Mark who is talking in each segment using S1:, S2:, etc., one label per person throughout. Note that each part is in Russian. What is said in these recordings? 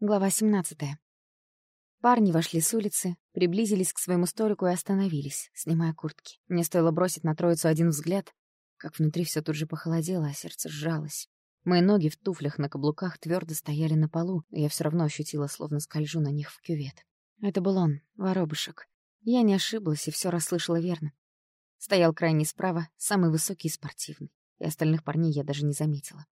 S1: Глава 17. Парни вошли с улицы, приблизились к своему столику и остановились, снимая куртки. Мне стоило бросить на троицу один взгляд, как внутри все тут же похолодело, а сердце сжалось. Мои ноги в туфлях на каблуках твердо стояли на полу, и я все равно ощутила, словно скольжу на них в кювет. Это был он, воробушек. Я не ошиблась и все расслышала верно. Стоял крайне справа, самый высокий и спортивный, и остальных парней я даже не заметила.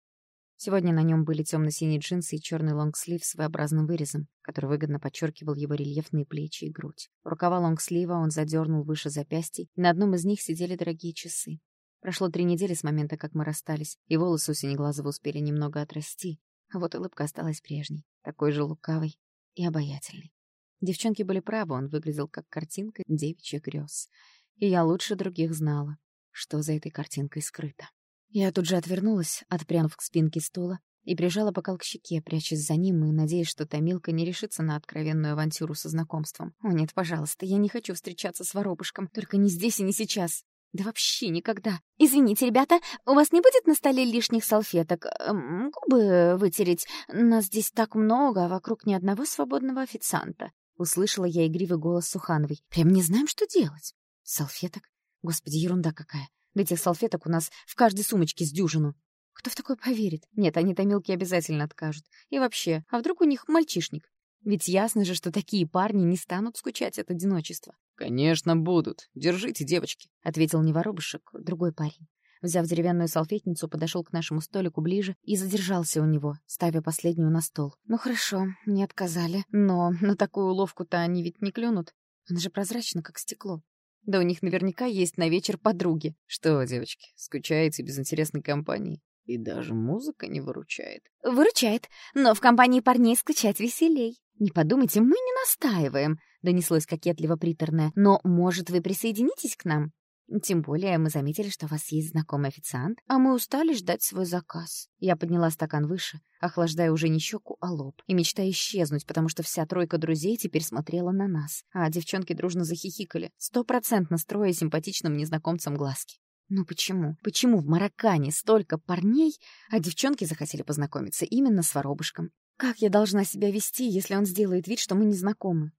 S1: Сегодня на нем были темно-синие джинсы и черный лонгслив с V-образным вырезом, который выгодно подчеркивал его рельефные плечи и грудь. Рукава лонгслива он задернул выше запястий, и на одном из них сидели дорогие часы. Прошло три недели с момента, как мы расстались, и волосы у Синеглазого успели немного отрасти, а вот улыбка осталась прежней, такой же лукавой и обаятельной. Девчонки были правы, он выглядел как картинка девичьих грез. И я лучше других знала, что за этой картинкой скрыто. Я тут же отвернулась, отпрянув к спинке стула, и прижала бокал к щеке, прячась за ним и надеясь, что Томилка не решится на откровенную авантюру со знакомством. «О нет, пожалуйста, я не хочу встречаться с воробушком, только не здесь и не сейчас. Да вообще никогда.
S2: Извините, ребята, у вас не будет на столе лишних салфеток? Эм, губы вытереть? Нас здесь так много, а вокруг ни одного свободного официанта».
S1: Услышала я игривый голос Сухановой. «Прям не знаем, что делать. Салфеток? Господи, ерунда какая. Да этих салфеток у нас в каждой сумочке с дюжину. Кто в такое поверит? Нет, они томилки обязательно откажут. И вообще, а вдруг у них мальчишник? Ведь ясно же, что такие парни не станут скучать от одиночества.
S3: «Конечно, будут. Держите, девочки», —
S1: ответил не воробушек, другой парень. Взяв деревянную салфетницу, подошел к нашему столику ближе и задержался у него, ставя последнюю на стол. «Ну хорошо, не отказали. Но на такую уловку-то они ведь не клюнут. Она же прозрачна, как стекло. Да у них наверняка есть на вечер подруги.
S3: Что, девочки, скучаете без интересной компании? И даже музыка не выручает.
S2: Выручает, но в компании парней скучать веселей.
S1: Не подумайте, мы не настаиваем, донеслось кокетливо приторное. Но, может, вы присоединитесь к нам? Тем более мы заметили, что у вас есть знакомый официант, а мы устали ждать свой заказ. Я подняла стакан выше, охлаждая уже не щеку, а лоб, и мечтая исчезнуть, потому что вся тройка друзей теперь смотрела на нас, а девчонки дружно захихикали, стопроцентно строя симпатичным незнакомцам глазки. Ну почему? Почему в Мароккане столько парней, а девчонки захотели познакомиться именно с воробушком? Как я должна себя вести, если он сделает вид, что мы не знакомы?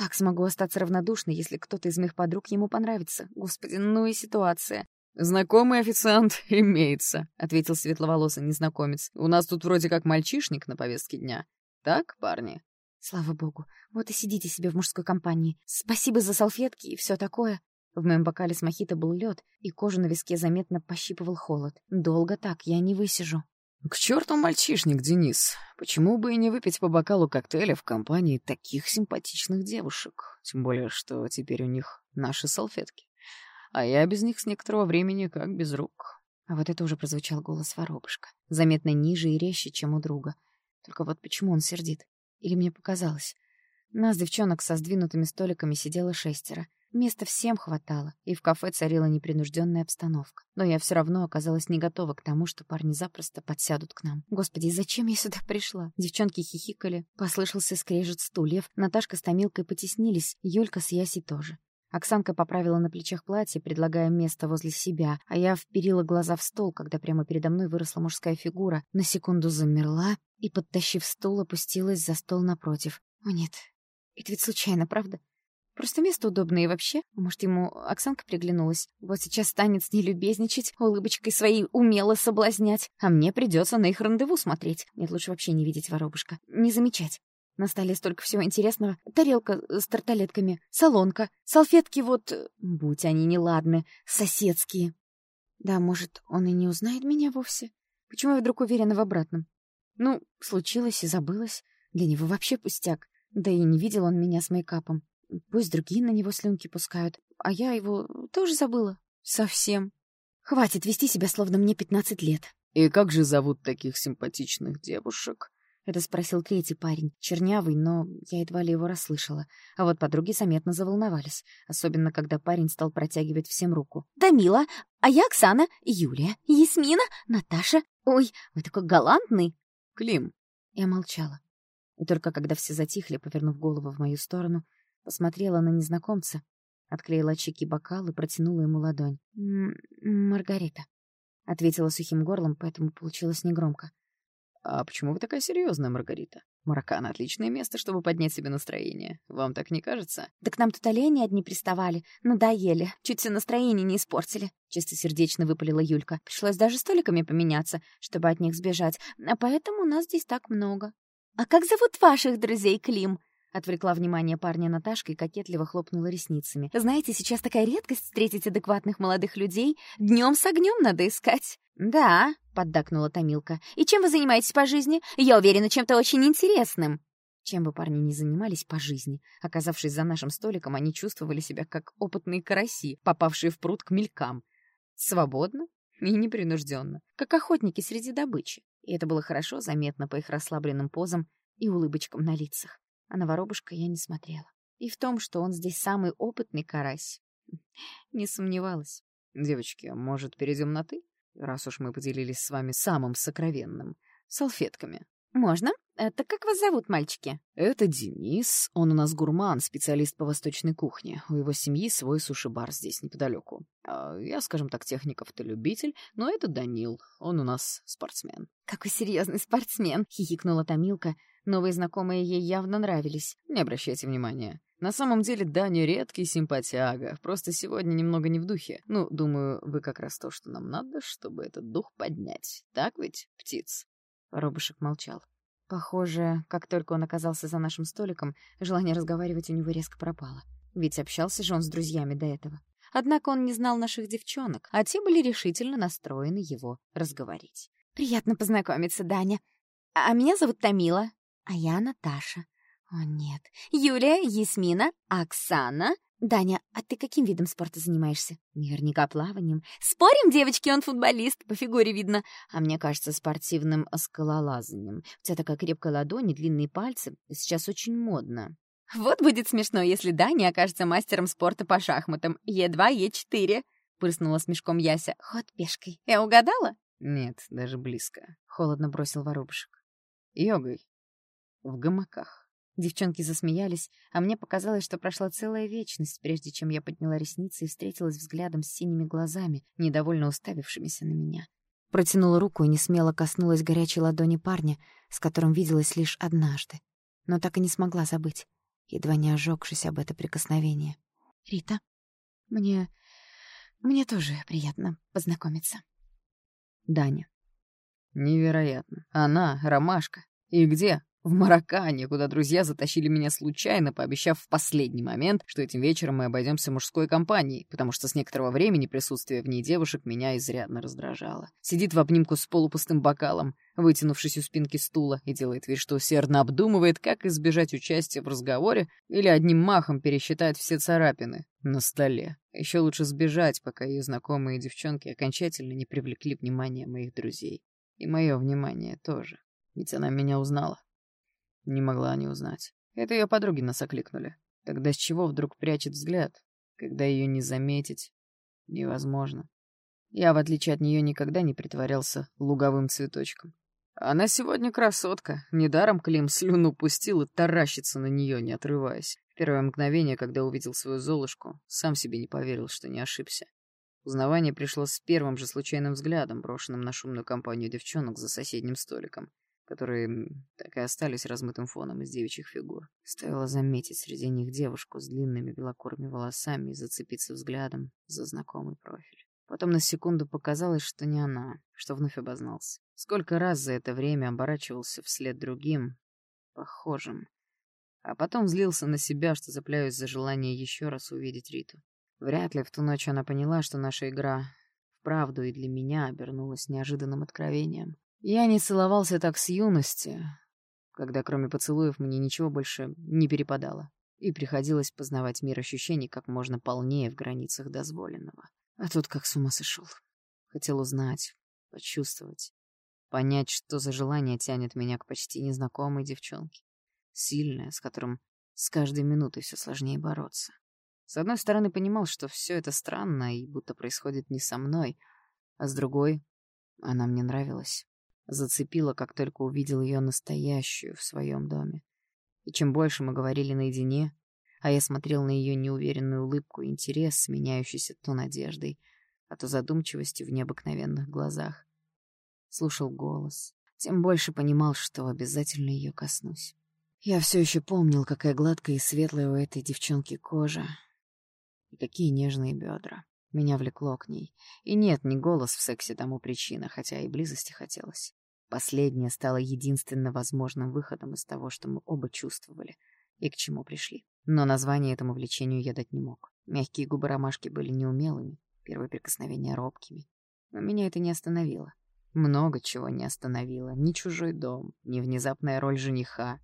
S1: Как смогу остаться равнодушной, если кто-то из моих подруг ему понравится? Господи, ну и ситуация.
S3: «Знакомый официант имеется», — ответил светловолосый незнакомец. «У нас тут вроде как мальчишник на повестке дня. Так, парни?»
S1: «Слава богу. Вот и сидите себе в мужской компании. Спасибо за салфетки и все такое». В моем бокале с мохито был лед, и кожу на виске заметно пощипывал холод. Долго так я не высижу.
S3: «К черту мальчишник, Денис! Почему бы и не выпить по бокалу коктейля в компании таких симпатичных девушек? Тем более, что теперь у них наши салфетки. А я без них с некоторого времени как без рук».
S1: А вот это уже прозвучал голос воробушка, заметно ниже и резче, чем у друга. Только вот почему он сердит? Или мне показалось? Нас, девчонок, со сдвинутыми столиками сидело шестеро — Места всем хватало, и в кафе царила непринужденная обстановка. Но я все равно оказалась не готова к тому, что парни запросто подсядут к нам. Господи, зачем я сюда пришла? Девчонки хихикали, послышался скрежет стульев, Наташка с Томилкой потеснились, Юлька с Ясей тоже. Оксанка поправила на плечах платье, предлагая место возле себя, а я вперила глаза в стол, когда прямо передо мной выросла мужская фигура, на секунду замерла и, подтащив стул, опустилась за стол напротив. О нет, это ведь случайно, правда? Просто место удобное и вообще. Может, ему Оксанка приглянулась. Вот сейчас станет с ней любезничать, улыбочкой своей умело соблазнять. А мне придется на их рандеву смотреть. Нет, лучше вообще не видеть воробушка. Не замечать. На столе столько всего интересного. Тарелка с тарталетками, солонка, салфетки вот... Будь они неладны, соседские. Да, может, он и не узнает меня вовсе? Почему я вдруг уверена в обратном? Ну, случилось и забылось. Для него вообще пустяк. Да и не видел он меня с мейкапом. Пусть другие на него слюнки пускают, а я его тоже забыла. Совсем. Хватит вести себя, словно мне пятнадцать лет.
S3: «И как же зовут таких симпатичных девушек?»
S1: — это спросил третий парень, чернявый, но я едва ли его расслышала. А вот подруги заметно заволновались, особенно когда парень стал протягивать всем руку.
S2: «Дамила, а я Оксана, Юлия, Ясмина, Наташа. Ой, вы такой галантный!»
S3: «Клим!»
S1: Я молчала. И только когда все затихли, повернув голову в мою сторону, Посмотрела на незнакомца, отклеила чеки бокал и протянула ему ладонь. «Маргарита», — ответила сухим горлом, поэтому получилось негромко.
S3: «А почему вы такая серьезная, Маргарита? Маракан — отличное место, чтобы поднять себе настроение. Вам так не кажется?
S2: Да к нам тут олени одни приставали. Надоели. Чуть все настроение не испортили. Чистосердечно выпалила Юлька. Пришлось даже столиками поменяться, чтобы от них сбежать. А поэтому нас здесь так много. А как зовут ваших друзей, Клим? Отвлекла внимание парня Наташка и кокетливо хлопнула ресницами. «Знаете, сейчас такая редкость встретить адекватных молодых людей. Днем с огнем надо искать». «Да», — поддакнула Томилка. «И чем вы занимаетесь по жизни? Я уверена, чем-то очень интересным». Чем бы парни ни занимались по жизни, оказавшись за нашим столиком, они чувствовали себя как опытные караси, попавшие в пруд к мелькам. Свободно и непринужденно, как охотники среди добычи. И это было хорошо заметно по их расслабленным позам и улыбочкам на лицах. А на воробушка я не смотрела. И в том, что он здесь самый опытный карась, не сомневалась.
S3: «Девочки, может, перейдем на «ты»? Раз уж мы поделились с вами самым сокровенным — салфетками».
S2: «Можно? Это как вас зовут, мальчики?»
S3: «Это Денис. Он у нас гурман, специалист по восточной кухне. У его семьи свой суши-бар здесь неподалеку. А я, скажем так, техников-то любитель, но это Данил. Он у нас спортсмен».
S2: «Какой серьезный спортсмен!» — хихикнула Томилка, Новые знакомые ей явно нравились.
S3: Не обращайте внимания. На самом деле Даня редкий симпатяга, просто сегодня немного не в духе. Ну, думаю, вы как раз то, что нам надо, чтобы этот дух поднять. Так ведь, птиц?»
S1: Воробушек молчал. Похоже, как только он оказался за нашим столиком, желание разговаривать у него резко пропало. Ведь общался же он с друзьями до этого. Однако он не знал наших девчонок, а те были решительно настроены его разговорить.
S2: «Приятно познакомиться, Даня. А меня зовут Тамила. А я Наташа. О, нет. Юлия, Ясмина, Оксана. Даня, а ты каким видом спорта занимаешься? Наверняка плаванием. Спорим, девочки, он футболист, по фигуре видно. А мне кажется, спортивным скалолазанием. У тебя такая крепкая ладонь и длинные пальцы. Сейчас очень модно. Вот будет смешно, если Даня окажется мастером спорта по шахматам. Е2, Е4. Прыснула с мешком Яся. Ход пешкой. Я угадала?
S3: Нет, даже близко. Холодно бросил воробушек. Йогой. В гамаках.
S1: Девчонки засмеялись, а мне показалось, что прошла целая вечность, прежде чем я подняла ресницы и встретилась взглядом с синими глазами, недовольно уставившимися на меня. Протянула руку и не смело коснулась горячей ладони парня, с которым виделась лишь однажды, но так и не смогла забыть, едва не ожегшись об это прикосновение. «Рита, мне... мне тоже приятно познакомиться».
S3: Даня. «Невероятно. Она — ромашка. И где? В Маракане, куда друзья затащили меня случайно, пообещав в последний момент, что этим вечером мы обойдемся мужской компанией, потому что с некоторого времени присутствие в ней девушек меня изрядно раздражало. Сидит в обнимку с полупустым бокалом, вытянувшись у спинки стула, и делает вид, что усердно обдумывает, как избежать участия в разговоре или одним махом пересчитать все царапины на столе. Еще лучше сбежать, пока ее знакомые девчонки окончательно не привлекли внимание моих друзей. И мое внимание тоже. Ведь она меня узнала. Не могла не узнать. Это ее подруги нас окликнули. Тогда с чего вдруг прячет взгляд, когда ее не заметить? Невозможно. Я, в отличие от нее, никогда не притворялся луговым цветочком. Она сегодня красотка. Недаром Клим слюну пустил и таращится на нее, не отрываясь. В первое мгновение, когда увидел свою Золушку, сам себе не поверил, что не ошибся. Узнавание пришло с первым же случайным взглядом, брошенным на шумную компанию девчонок за соседним столиком которые так и остались размытым фоном из девичьих фигур. Стоило заметить среди них девушку с длинными белокурыми волосами и зацепиться взглядом за знакомый профиль. Потом на секунду показалось, что не она, что вновь обознался. Сколько раз за это время оборачивался вслед другим, похожим, а потом злился на себя, что цепляюсь за желание еще раз увидеть Риту. Вряд ли в ту ночь она поняла, что наша игра вправду и для меня обернулась неожиданным откровением. Я не целовался так с юности, когда кроме поцелуев мне ничего больше не перепадало, и приходилось познавать мир ощущений как можно полнее в границах дозволенного. А тут как с ума сошел. Хотел узнать, почувствовать, понять, что за желание тянет меня к почти незнакомой девчонке. Сильное, с которым с каждой минутой все сложнее бороться. С одной стороны, понимал, что все это странно и будто происходит не со мной, а с другой, она мне нравилась. Зацепила, как только увидел ее настоящую в своем доме. И чем больше мы говорили наедине, а я смотрел на ее неуверенную улыбку и интерес, сменяющийся то надеждой, а то задумчивостью в необыкновенных глазах. Слушал голос, тем больше понимал, что обязательно ее коснусь. Я все еще помнил, какая гладкая и светлая у этой девчонки кожа, и какие нежные бедра. Меня влекло к ней. И нет, не голос в сексе тому причина, хотя и близости хотелось. Последнее стало единственно возможным выходом из того, что мы оба чувствовали и к чему пришли. Но название этому влечению я дать не мог. Мягкие губы ромашки были неумелыми, первые прикосновения робкими. Но меня это не остановило. Много чего не остановило. Ни чужой дом, ни внезапная роль жениха,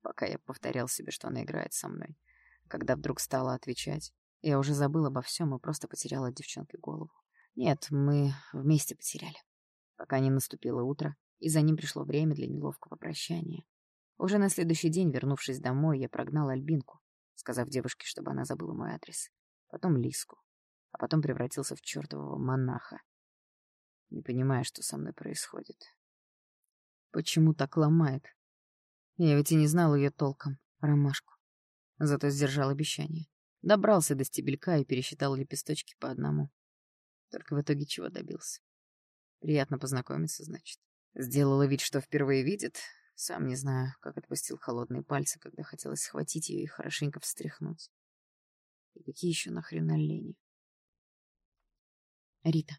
S3: пока я повторял себе, что она играет со мной. Когда вдруг стала отвечать, я уже забыл обо всем и просто потеряла от девчонки голову. Нет, мы вместе потеряли. Пока не наступило утро, и за ним пришло время для неловкого прощания. Уже на следующий день, вернувшись домой, я прогнал Альбинку, сказав девушке, чтобы она забыла мой адрес. Потом Лиску. А потом превратился в чертового монаха. Не понимая, что со мной происходит. Почему так ломает? Я ведь и не знал ее толком, ромашку. Зато сдержал обещание. Добрался до стебелька и пересчитал лепесточки по одному. Только в итоге чего добился? Приятно познакомиться, значит. Сделала вид, что впервые видит. Сам не знаю, как отпустил холодные пальцы, когда хотелось схватить ее и хорошенько встряхнуть. И какие еще нахрен олени? Рита.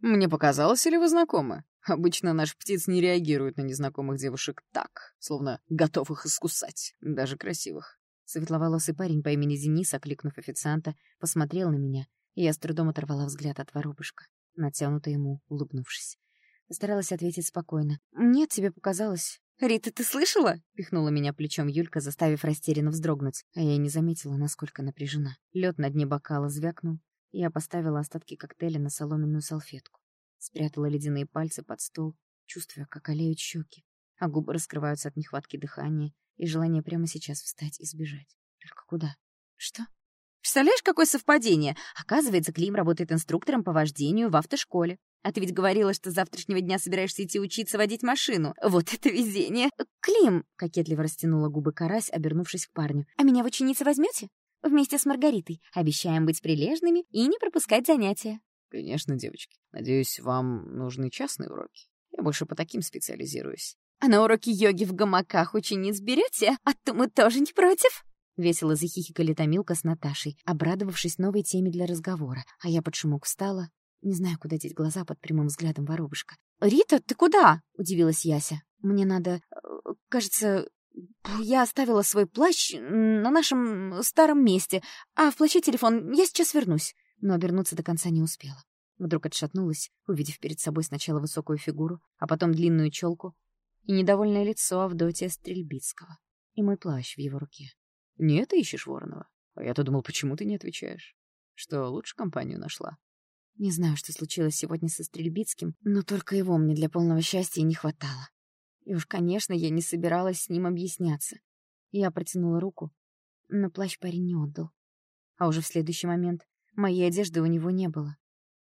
S3: Мне показалось, или вы знакомы? Обычно наш птиц не реагирует на незнакомых девушек так, словно готов их искусать, даже красивых. Светловолосый парень по имени Денис, окликнув официанта, посмотрел на меня, и я с трудом оторвала взгляд от воробушка, натянуто ему улыбнувшись. Постаралась ответить спокойно. «Нет, тебе показалось». «Рита, ты слышала?» — пихнула меня плечом Юлька, заставив растерянно вздрогнуть, а я и не заметила, насколько напряжена. Лед на дне бокала звякнул, и я поставила остатки коктейля на соломенную салфетку. Спрятала ледяные пальцы под стол, чувствуя, как олеют щеки, а губы раскрываются от нехватки дыхания, и желание прямо сейчас встать и сбежать. Только куда? Что? Представляешь, какое совпадение? Оказывается, Клим работает инструктором по вождению в автошколе. А ты ведь говорила, что с завтрашнего дня собираешься идти учиться водить машину. Вот это везение! Клим! — кокетливо растянула губы карась, обернувшись к парню. А меня в ученицы возьмете? Вместе с Маргаритой. Обещаем быть прилежными и не пропускать занятия. Конечно, девочки. Надеюсь, вам нужны частные уроки. Я больше по таким специализируюсь. А на уроки йоги в гамаках учениц берете? А то мы тоже не против?» Весело захихикали Томилка с Наташей, обрадовавшись новой теме для разговора, а я под шумок встала, не знаю, куда деть глаза под прямым взглядом воробушка. «Рита, ты куда?» — удивилась Яся. «Мне надо... Кажется, я оставила свой плащ на нашем старом месте, а в плаще телефон. Я сейчас вернусь». Но обернуться до конца не успела. Вдруг отшатнулась, увидев перед собой сначала высокую фигуру, а потом длинную челку, и недовольное лицо Авдотия Стрельбицкого, и мой плащ в его руке. «Не это ищешь, Воронова? А я-то думал, почему ты не отвечаешь? Что, лучше компанию нашла?» Не знаю, что случилось сегодня со Стрельбицким, но только его мне для полного счастья не хватало. И уж, конечно, я не собиралась с ним объясняться. Я протянула руку, но плащ парень не отдал. А уже в следующий момент моей одежды у него не было.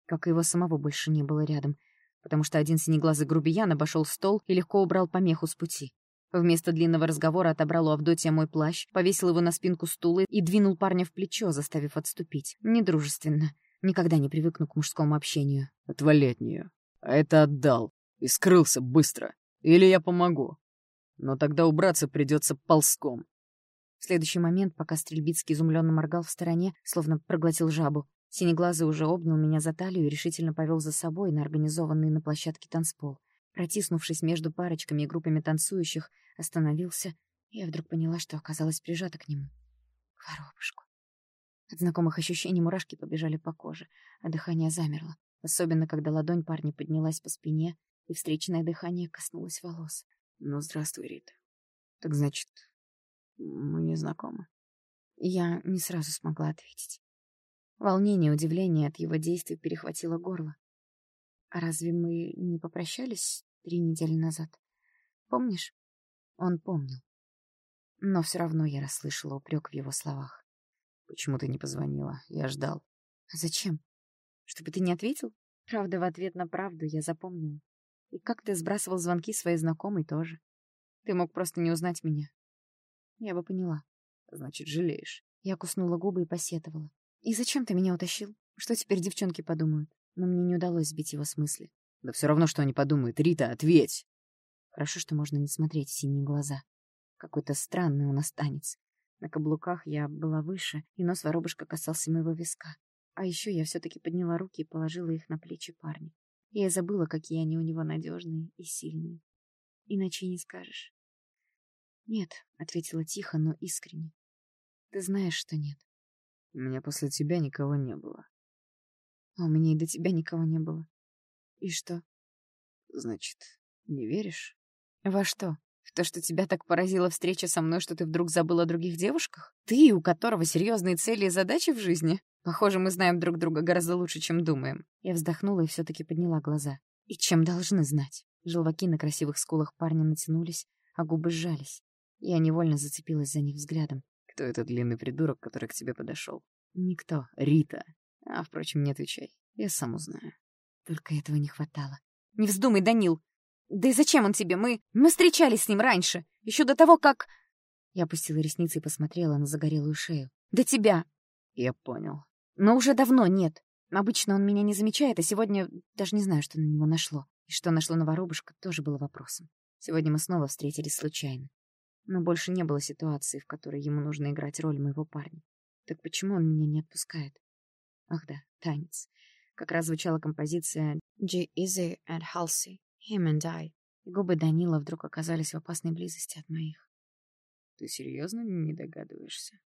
S3: Как и его самого больше не было рядом, потому что один синеглазый грубиян обошел стол и легко убрал помеху с пути. Вместо длинного разговора отобрал у Авдотья мой плащ, повесил его на спинку стула и двинул парня в плечо, заставив отступить. Недружественно. Никогда не привыкну к мужскому общению. «Отвали от нее. А это отдал. И скрылся быстро. Или я помогу. Но тогда убраться придется ползком». В следующий момент, пока Стрельбицкий изумленно моргал в стороне, словно проглотил жабу, Синеглазый уже обнял меня за талию и решительно повел за собой на организованный на площадке танцпол. Протиснувшись между парочками и группами танцующих, остановился, и я вдруг поняла, что оказалась прижата к нему. К воробушку. От знакомых ощущений мурашки побежали по коже, а дыхание замерло, особенно когда ладонь парня поднялась по спине, и встречное дыхание коснулось волос. «Ну, здравствуй, Рита. Так значит, мы не знакомы?» Я не сразу смогла ответить. Волнение и удивление от его действий перехватило горло. «А разве мы не попрощались три недели назад? Помнишь?» Он помнил. Но все равно я расслышала упрек в его словах. «Почему ты не позвонила? Я ждал». «А зачем? Чтобы ты не ответил?» Правда, в ответ на правду я запомнила. И как ты сбрасывал звонки своей знакомой тоже. Ты мог просто не узнать меня. Я бы поняла. Значит, жалеешь. Я куснула губы и посетовала. «И зачем ты меня утащил? Что теперь девчонки подумают?» Но мне не удалось сбить его с мысли. «Да все равно, что они подумают. Рита, ответь!»
S1: Хорошо, что можно не смотреть в синие глаза. Какой-то странный он останется. На каблуках я была выше, и нос воробушка касался моего виска. А еще я все-таки подняла руки и положила их на плечи парня. И я забыла, какие они у него надежные и сильные. Иначе не скажешь. «Нет», — ответила тихо, но искренне. «Ты знаешь, что нет».
S3: «У меня после тебя никого не было».
S1: «А у меня и до тебя никого не было». «И что?»
S3: «Значит, не веришь?»
S1: «Во что?» В то, что тебя так поразила встреча со мной, что ты вдруг забыла о других девушках? Ты, у которого серьезные цели и задачи в жизни? Похоже, мы знаем друг друга гораздо лучше, чем думаем. Я вздохнула и все-таки подняла глаза. И чем должны знать? Желваки на красивых скулах парня натянулись, а губы сжались. Я невольно зацепилась за них взглядом.
S3: Кто этот длинный придурок, который к тебе подошел?
S1: Никто.
S3: Рита. А, впрочем, не отвечай. Я сам узнаю.
S1: Только этого не хватало. Не вздумай, Данил! Да и зачем он тебе? Мы... Мы встречались с ним раньше. Еще до того, как... Я опустила ресницы и посмотрела на загорелую шею. До тебя.
S3: Я понял.
S1: Но уже давно нет. Обычно он меня не замечает, а сегодня даже не знаю, что на него нашло. И что нашло на воробушка, тоже было вопросом. Сегодня мы снова встретились случайно. Но больше не было ситуации, в которой ему нужно играть роль моего парня. Так почему он меня не отпускает? Ах да, танец. Как раз звучала композиция G-Easy and Halsey. Him and I. И губы Данила вдруг оказались в опасной близости от моих.
S3: Ты серьезно не догадываешься?